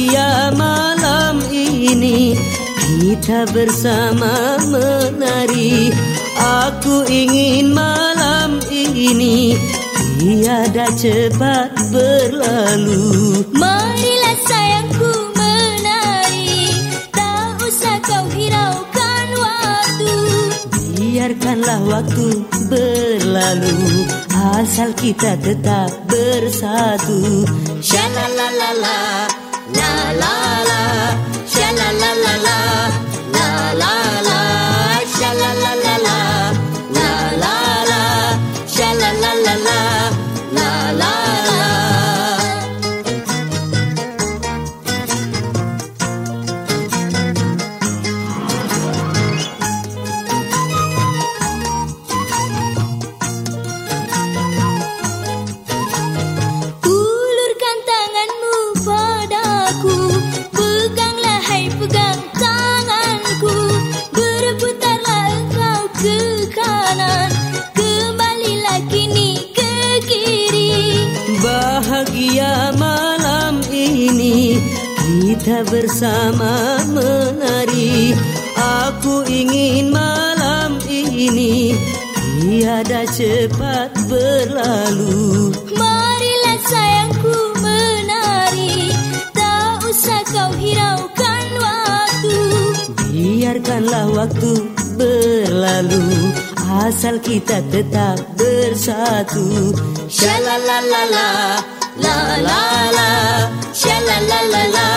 Bahagia malam ini Kita bersama menari. Aku ingin malam ini Tiada cepat berlalu. Marilah sayangku menari. Tak usah kau hiraukan waktu. Biarkanlah waktu berlalu Asal kita tetap bersatu. Shalalalala La la la la la. Bahagia malam ini. Kita bersama menari Aku ingin malam ini Tiada cepat berlalu. Marilah sayangku menari. Tak usah kau hiraukan waktu. Biarkanlah waktu berlalu. Asal kita tetap bersatu. Shalalalala. La la la 啦啦啦，钱啦啦啦啦。